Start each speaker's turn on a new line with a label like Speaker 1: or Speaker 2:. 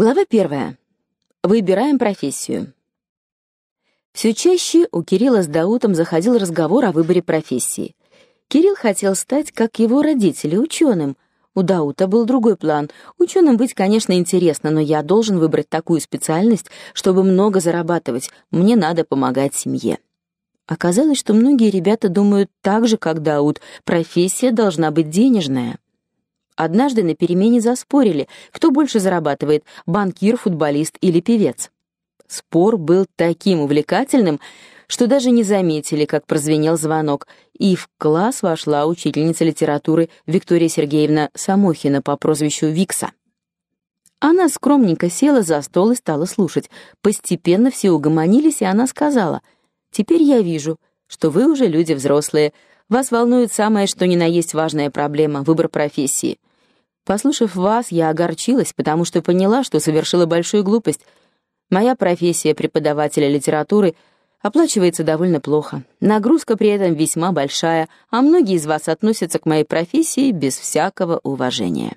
Speaker 1: Глава первая. Выбираем профессию. Все чаще у Кирилла с Даутом заходил разговор о выборе профессии. Кирилл хотел стать, как его родители, ученым. У Даута был другой план. Ученым быть, конечно, интересно, но я должен выбрать такую специальность, чтобы много зарабатывать. Мне надо помогать семье. Оказалось, что многие ребята думают так же, как Даут. Профессия должна быть денежная. Однажды на перемене заспорили, кто больше зарабатывает: банкир, футболист или певец. Спор был таким увлекательным, что даже не заметили, как прозвенел звонок, и в класс вошла учительница литературы Виктория Сергеевна Самохина по прозвищу Викса. Она скромненько села за стол и стала слушать. Постепенно все угомонились, и она сказала: "Теперь я вижу, что вы уже люди взрослые. Вас волнует самое что ни на есть важная проблема выбор профессии. Послушав вас, я огорчилась, потому что поняла, что совершила большую глупость. Моя профессия преподавателя литературы оплачивается довольно плохо. Нагрузка при этом весьма большая, а многие из вас относятся к моей профессии без всякого уважения.